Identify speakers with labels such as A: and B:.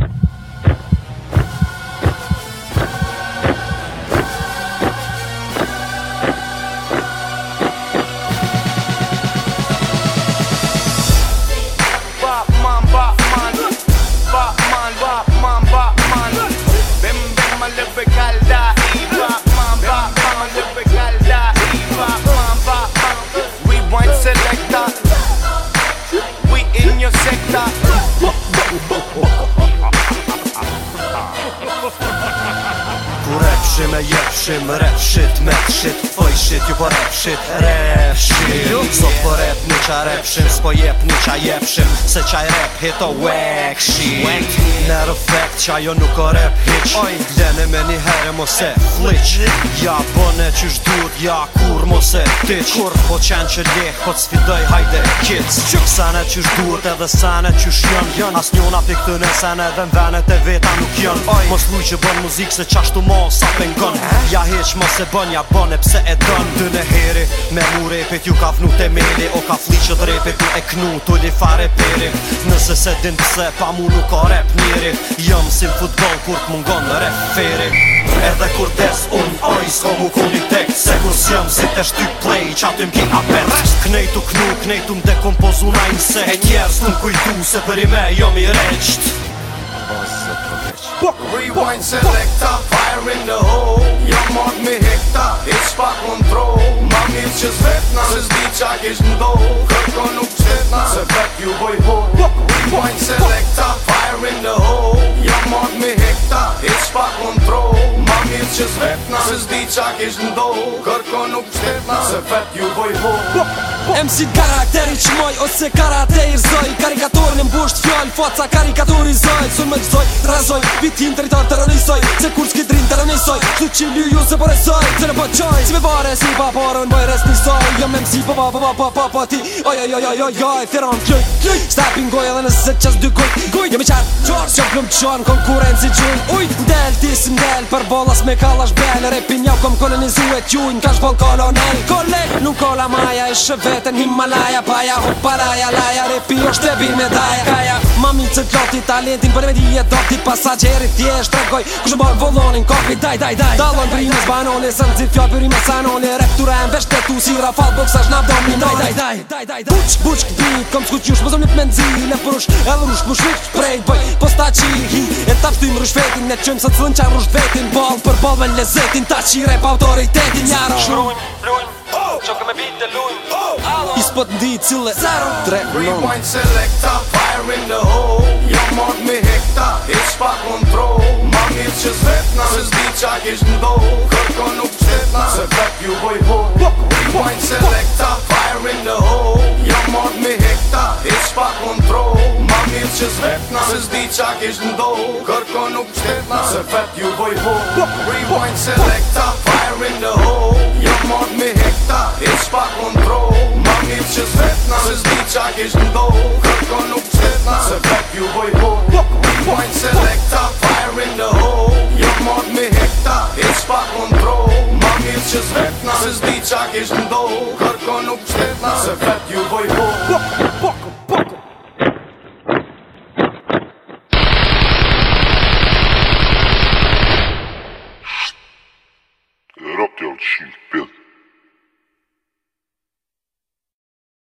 A: you shim rap shit, mad shit, oj shit, ju po rap shit, rap shit jo. Sot po qa repshim S'po jep një qa jepshim Se qaj rep hit o wack shit Në efekt qa jo nuk o rep hit Oj, dene me një herë mos e flitch Ja bëne që shdur, ja kur mos e tic Kur po qenë që leh, po t'sfidoj hajde kids Sane që shdur, edhe sane që jon As njona pik të nesen edhe në venet e veta nuk jon Oj, mos luj që bën muzik se qashtu mo sa pengon eh? Ja hitch mos e bën, ja bën e pse e dën Dë në heri, me mure pe ju ka vnu te O ka flitch di që të repit e knu të li fare përim Nëse se din pëse, pa mu nuk o rep njeri Jëmë si më futbol kur t'mungon në rep Edhe kur des unë oj s'ko mu një tek Se kur s'jëm, si të shtyp play që aty m'ki apet Knej knu, knej m'dekompozu na se E njerës t'u m'kujtu se për i me jëmë i reqt po, po, Rewind, selecta, fire in the hole Jëmë mod me hekta, it's fuck on mirë që zvetna Se zdi
B: qa jesh ndohu Kërko nuk qëtna Se vet ju boj ho Rewind selecta Fire in the hole Ja mod me hekta Hitch pa kontrol Ma mirë që zvetna Se zdi qa jesh ndohu Kërko nuk qëtna Se vet ju boj ho MC karakteri që moj ose karate i rëzoj Karikatorin e të fjall, foca karikaturizoj Sur me të zoj, të razoj, vitin të rritar të Se kur s'ki Kërën e soj Që që lu ju se për e soj Që në po Si me vare si pa parën Bëj rës për soj Jo me mësi po pa po pa po pa pa pa pa pa ti Oj oj oj oj oj oj Thiron të kjoj Kjoj Sta pingoj edhe nëse qës dy kuj Kuj Jo me qarë Qarë Qo plëm qonë Konkurenë si gjun Uj Ndel ti si ndel Për bolas me kalash bel Repin njau kom kolonizu e tjun Kash bol kolonel Kole Nuk kola maja Ishë vetën Himalaja Paja Hoppa raja Laja Repi është debi medaja Kaja Ma mi të gati talentin për me di e dati Pasagjeri thjesht të regoj Kushtë bërë volonin kopi daj daj daj Dalon për i mës banone Sëm zi fjoj për i mës anone Reptura e më veshtë të tu si rafal Bok sa shnaf do minon Daj daj daj daj daj Buq buq këti Kom s'ku qjush Pozom një pëmen zi Në përush e lërush Mu shvik të prej bëj Po sta qi hi E ta pështu i vetin Ne qëm sa cëllën qa rush vetin Bol për bol me lezetin Ta qi rap autoritetin Jaro Shrujn, lujn Qo këme bit e lujn Ispot cile Zero fire in the hole Jo mod me hekta, it's pa kontrol Ma mirë
A: që zvetna, se zdi qa kisht ndohu Kërko nuk qëtna, se pep ju boj ho Rewind selecta, fire in the hole Jo mod me hekta, it's pa kontrol Ma mirë që zvetna, se zdi qa kisht ndohu Kërko nuk qëtna, se pep ju boj ho Rewind selecta, fire in the hole Jo mod me hekta, it's pa kontrol Ma mirë që zvetna, se zdi qa kisht back you boy. point selector, fire in the hole. me Jag mat med häkta, ispa kontroll. Man vill se svettna, se zdiča kishin do. Kërko nuk shtetna, se vet ju vojvo. Boko, boko,
B: Erupted shield built.